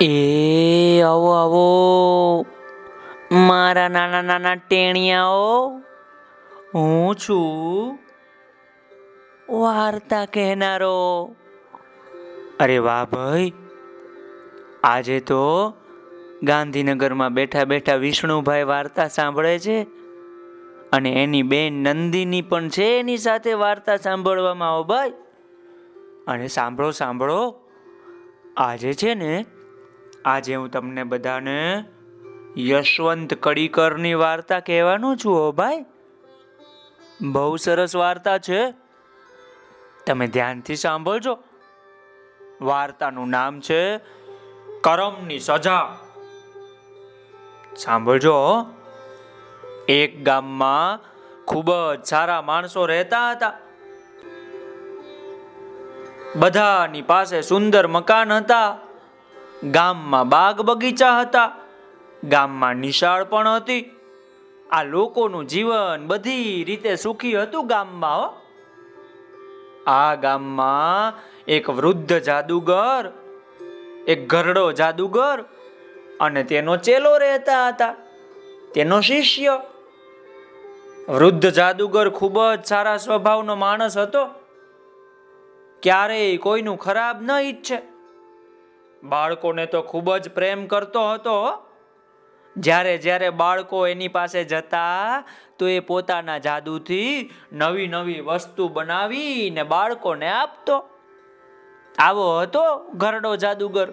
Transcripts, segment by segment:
એ આવો આવો. મારા નાના નાના ટેણિયાઓ, હું છું વાર્તા કહેનારો. અરે વાહ ભાઈ. આજે તો ગાંધીનગરમાં બેઠા બેઠા વિષ્ણુભાઈ વાર્તા સાંભળે છે અને એની બેન નંદિની પણ છે એની સાથે વાર્તા સાંભળવામાં આવો ભાઈ. અને સાંભળો સાંભળો. આજે છે ને આજે હું તમને બધાને યશવંત કડીકરની વાર્તા કહેવાનો છું હો ભાઈ. બહુ સરસ વાર્તા છે. તમે ધ્યાનથી સાંભળજો. વાર્તાનું નામ છે કરમની સજા. સાંભળજો. એક ગામમાં ખૂબ જ સારા માણસો રહેતા હતા. બધાની પાસે સુંદર મકાન હતા. ગામમાં બાગ બગીચા હતા. ગામમાં નિશાળ પણ હતી. આ લોકોનું જીવન બધી રીતે સુખી હતું ગામમાં, હો. આ ગામમાં એક વૃદ્ધ જાદુગર, એક ઘરડો જાદુગર અને તેનો ચેલો રહેતા હતા, તેનો શિષ્ય. વૃદ્ધ જાદુગર ખૂબ જ સારા સ્વભાવનો માણસ હતો. ક્યારેય કોઈનું ખરાબ ન ઈચ્છે. બાળકોને તો ખૂબ જ પ્રેમ કરતો હતો. જ્યારે જ્યારે બાળકો એની પાસે જતા, તો એ પોતાના જાદુથી નવી નવી વસ્તુ બનાવીને બાળકોને આપતો. આવો હતો ઘરડો જાદુગર.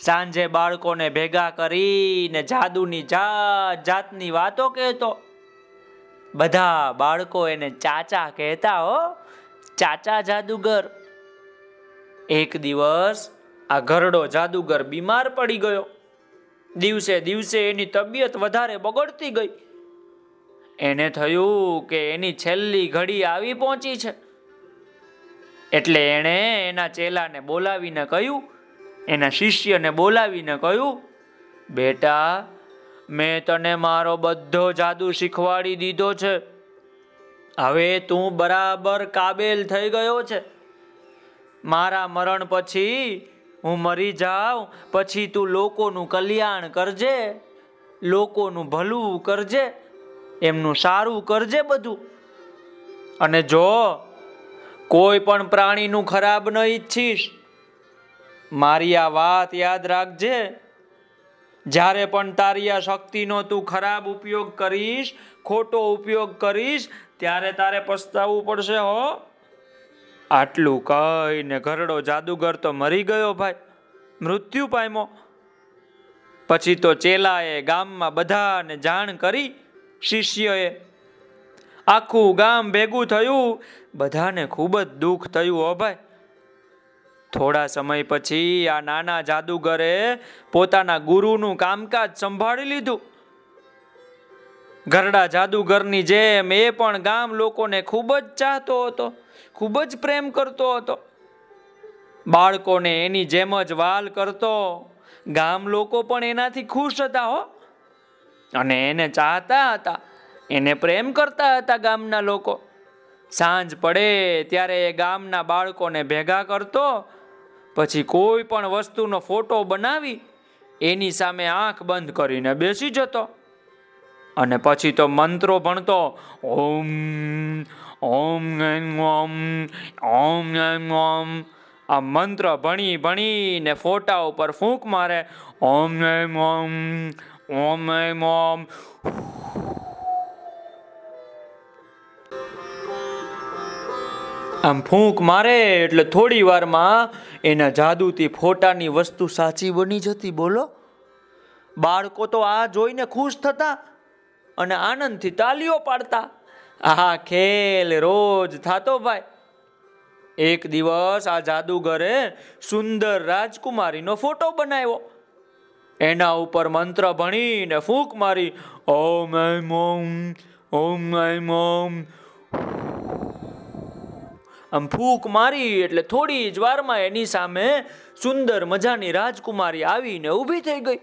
સાંજે બાળકોને ભેગા કરીને જાદુની જાત, જાતની વાતો કહેતો. બધા બાળકો એને ચાચા કહેતા, હો, ચાચા જાદુગર, એક દિવસ આ ઘરડો જાદુગર બીમાર પડી ગયો. દિવસે દિવસે એની તબિયત વધારે બગડતી ગઈ. એને થયું કે એની છેલ્લી ઘડી આવી પહોંચી છે. એટલે એણે એના ચેલાને બોલાવીને કહ્યું, એના શિષ્યને બોલાવીને કહ્યું, બેટા, મેં તને મારો બધો જાદુ શીખવાડી દીધો છે. હવે તું બરાબર કાબેલ થઈ ગયો છે. મારા મરણ પછી હું મરી જાઉં, પછી તું લોકોનું કલ્યાણ કરજે, લોકોનું ભલું કરજે, એમનું સારું કરજે બધું. અને જો કોઈ પણ પ્રાણીનું ખરાબ ન ઈચ્છીશ, મારી આ વાત યાદ રાખજે. જ્યારે પણ તારી આ શક્તિનો તું ખરાબ ઉપયોગ કરીશ, ખોટો ઉપયોગ કરીશ, ત્યારે તારે પસ્તાવવું પડશે હો. આટલું કહીને ઘરડો જાદુગર તો મરી ગયો ભાઈ. મૃત્યુ પામ્યો. પછી તો ચેલાએ ગામમાં બધાને જાણ કરી શિષ્યએ આખું ગામ ભેગું થયું. બધાને ખૂબ જ દુઃખ થયું હો ભાઈ. થોડા સમય પછી આ નાના જાદુગરે પોતાના ગુરુનું કામકાજ સંભાળી લીધું. ઘરડા જાદુગરની જેમ એ પણ ગામ લોકોને ખૂબ જ ચાહતો હતો, ખૂબ જ પ્રેમ કરતો હતો. બાળકોને એની જેમ જ વાલ કરતો, ગામ લોકો પણ એનાથી ખુશ હતા હો. અને એને ચાહતા હતા, એને પ્રેમ કરતા હતા ગામના લોકો. સાંજ પડે ત્યારે એ ગામના બાળકોને ભેગા કરતો, પછી કોઈ પણ વસ્તુનો ફોટો બનાવી, એની સામે આંખ બંધ કરીને બેસી જતો. અને પછી તો મંત્રો ભણતો, ઓમ ઓમ ઓમ ઓમ ઓમ. આ મંત્ર ભણી, ભણીને ફોટા ઉપર ફૂંક મારે, ઓમ, એમ, ઓમ ઓમ, એમ, ઓમ. આમ ફૂંક મારે એટલે થોડી વારમાં એના જાદુથી ફોટાની વસ્તુ સાચી બની જતી, બોલો? બાળકો તો આ જોઈને ખુશ થતા અને આનંદથી તાલીઓ પાડતા. આ ખેલ રોજ થાતો ભાઈ. એક દિવસ આ જાદુગરે સુંદર રાજકુમારીનો ફોટો બનાવ્યો. એના ઉપર મંત્ર ભણીને ફૂંક મારી, ઓમ એમ ઓમ ઓમ એમ ઓમ. આમ ફૂંક મારી એટલે થોડી જ વારમાં એની સામે સુંદર મજાની રાજકુમારી આવીને ઊભી થઈ ગઈ.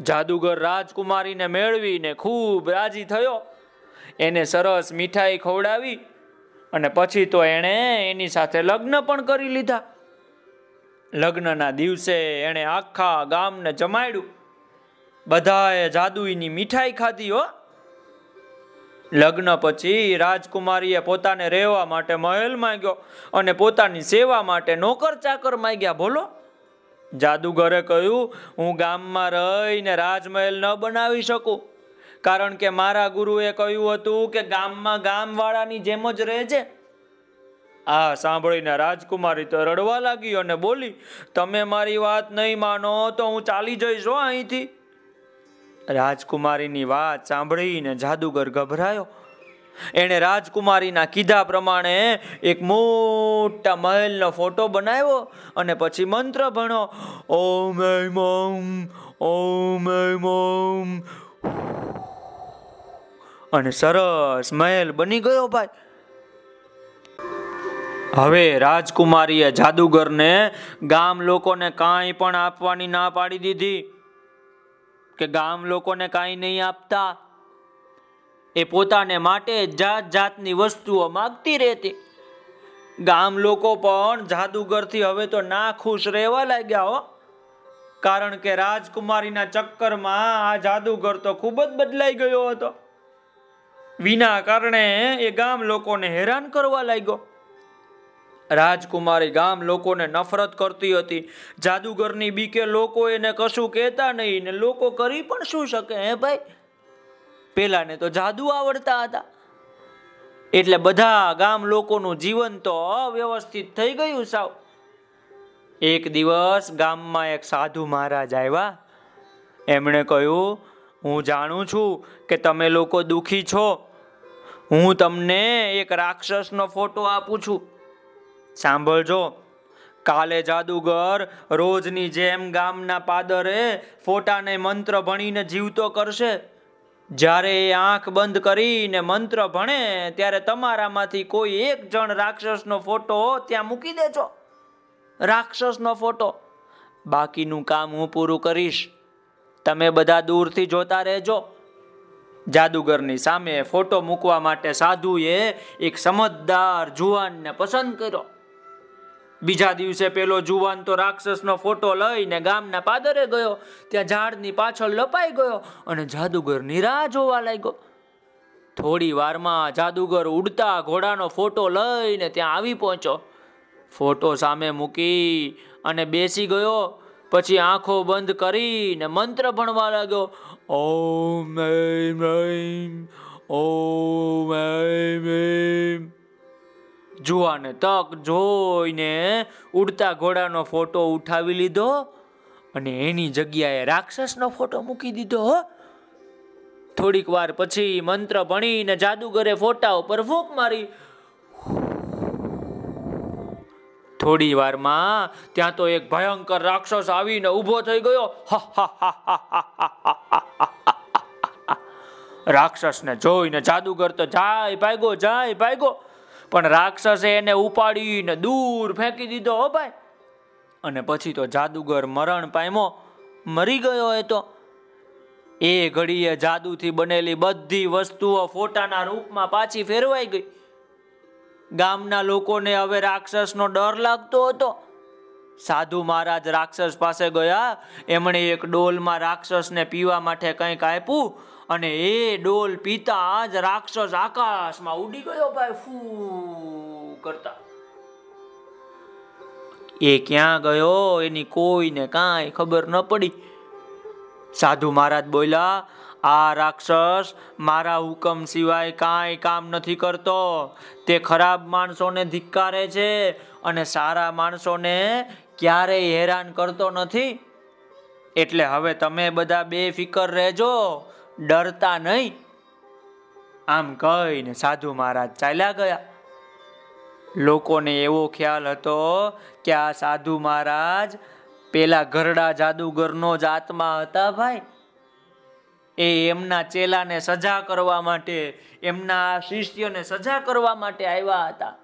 જાદુગર રાજકુમારીને મેળવીને ખૂબ રાજી થયો. એને સરસ મીઠાઈ ખવડાવી અને પછી તો એણે એની સાથે લગ્ન પણ કરી લીધા. લગ્નના દિવસે એણે આખા ગામને જમાડ્યું. બધાએ જાદુઈની મીઠાઈ ખાધી હો. લગ્ન પછી રાજકુમારીએ પોતાને રહેવા માટે મહેલ માંગ્યો અને પોતાની સેવા માટે નોકર ચાકર માંગ્યા. બોલો. જાદુગરે કહ્યું, હું ગામમાં રહીને રાજમહેલ ન બનાવી શકું. કારણ કે મારા ગુરુએ કહ્યું હતું કે ગામમાં ગામવાળાની જેમ જ રહેજે. આ સાંભળીને રાજકુમારી તો રડવા લાગી અને બોલી, તમે મારી વાત નહીં માનો તો હું ચાલી જઈશ અહીંથી. રાજકુમારીની વાત સાંભળીને જાદુગર ગભરાયો. એણે રાજકુમારીના કીધા પ્રમાણે એક મોટા મહેલનો ફોટો બનાવ્યો અને પછી મંત્ર ભણો ઓમ ઓમ ઓમ ઓમ અને સરસ મહેલ બની ગયો ભાઈ. હવે રાજકુમારીએ જાદુગરને ગામ લોકોને કાંઈ પણ આપવાની ના પાડી દીધી. કે ગામ લોકોને કાંઈ નહીં આપતા. એ પોતાને માટે જાત જાતની વસ્તુઓ માગતી રહેતી. ગામ લોકો પણ જાદુગરથી હવે તો ના ખુશ રહેવા લાગ્યા હો. કારણ કે રાજકુમારીના ચક્કરમાં આ જાદુગર તો ખૂબ જ બદલાઈ ગયો હતો. વિના કારણે એ ગામ લોકોને હેરાન કરવા લાગ્યો. રાજકુમારી ગામ લોકોને નફરત કરતી હતી. જાદુગરની બીકે લોકો એને કશું કહેતા નહીં ને લોકો કરી પણ શું શકે, હે ભાઈ? પેલાને તો જાદુ આવડતા હતા. એટલે બધા ગામ લોકોનું જીવન તો અવ્યવસ્થિત થઈ ગયું સાવ. એક દિવસ ગામમાં એક સાધુ મહારાજ આવ્યા. એમણે કહ્યું, હું જાણું છું કે તમે લોકો દુખી છો. હું તમને એક રાક્ષસનો ફોટો આપું છું. સાંભળજો, કાલે જાદુગર રોજની જેમ ગામના પાદરે ફોટાને મંત્ર ભણીને જીવતો કરશે. જ્યારે એ આંખ બંધ કરીને મંત્ર ભણે, ત્યારે તમારામાંથી કોઈ એક જણ રાક્ષસનો ફોટો ત્યાં મૂકી દેજો રાક્ષસનો ફોટો. બાકીનું કામ હું પૂરું કરીશ. તમે બધા દૂરથી જોતા રહેજો. જાદુગરની સામે ફોટો મૂકવા માટે સાધુએ એક સમજદાર જુવાનને પસંદ કર્યો. બીજા દિવસે પેલો જુવાન તો રાક્ષસનો ફોટો લઈને ગામના પાદરે ગયો. ત્યાં ઝાડની પાછળ લપાઈ ગયો અને જાદુગર નિરાહ જોવા લાગ્યો. થોડી વારમાં જાદુગર ઉડતા ઘોડાનો ફોટો લઈને ત્યાં આવી પહોંચ્યો. ફોટો સામે મૂકી અને બેસી ગયો. પછી આંખો બંધ કરીને મંત્ર ભણવા લાગ્યો. ઓમ ઓમ ઓમ જુવાને તક જોઈને ઉડતા ઘોડાનો ફોટો ઉઠાવી લીધો અને એની જગ્યાએ રાક્ષસનો ફોટો મૂકી દીધો થોડીક વાર પછી મંત્ર ભણીને જાદુગરે ફોટા ઉપર ફૂંક મારી થોડી વારમાં ત્યાં તો એક ભયંકર રાક્ષસ આવીને ઊભો થઈ ગયો રાક્ષસને જોઈને જાદુગર તો જાય ભાગ્યો જાય ભાગ્યો પણ રાક્ષસે એને ઉપાડીને દૂર ફેંકી દીધો હો ભાઈ. અને પછી તો જાદુગર મરણ પામ્યો, મરી ગયો એ તો. એ ઘડીએ જાદુથી બનેલી બધી વસ્તુઓ ફોટાના રૂપમાં પાછી ફેરવાઈ ગઈ. ગામના લોકોને હવે રાક્ષસનો ડર લાગતો હતો. સાધુ મહારાજ રાક્ષસ પાસે ગયા, એમણે એક ડોલમાં રાક્ષસને પીવા માટે કંઈક આપ્યું અને એ ડોલ પીતા જ રાક્ષસ આકાશમાં ઉડી ગયો ભાઈ, ફૂ કરતા. એ ક્યાં ગયો એની કોઈને કાંઈ ખબર ન પડી. સાધુ મહારાજ બોલ્યા, આ રાક્ષસ મારા હુકમ સિવાય કાંઈ કામ નથી કરતો. તે ખરાબ માણસોને ધિક્કારે છે અને સારા માણસોને ક્યારેય હેરાન કરતો નથી. એટલે હવે તમે બધા બે ફિકર રહેજો. ડરતા નહીં. આમ કહીને સાધુ મહારાજ ચાલ્યા ગયા. લોકોને એવો ખ્યાલ હતો કે આ સાધુ મહારાજ પેલા ઘરડા જાદુગરનો જ આત્મા હતા ભાઈ. એ એમના ચેલાને સજા કરવા માટે, એમના શિષ્યને સજા કરવા માટે આવ્યા હતા.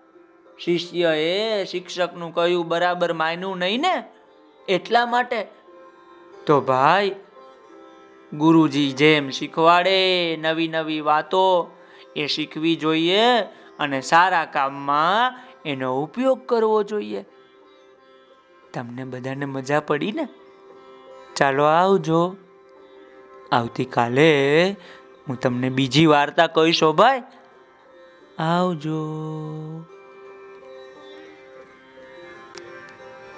શિષ્ય એ શિક્ષકનું કહ્યું, બરાબર માન્યું નહીં ને? એટલા માટે? તો ભાઈ ગુરુજી જેમ શીખવાડે નવી નવી વાતો એ શીખવી જોઈએ અને સારા કામમાં એનો ઉપયોગ કરવો જોઈએ. તમને બધાને મજા પડી ને? ચાલો આવજો. આવતીકાલે હું તમને બીજી વાર્તા કહીશો ભાઈ. આવજો.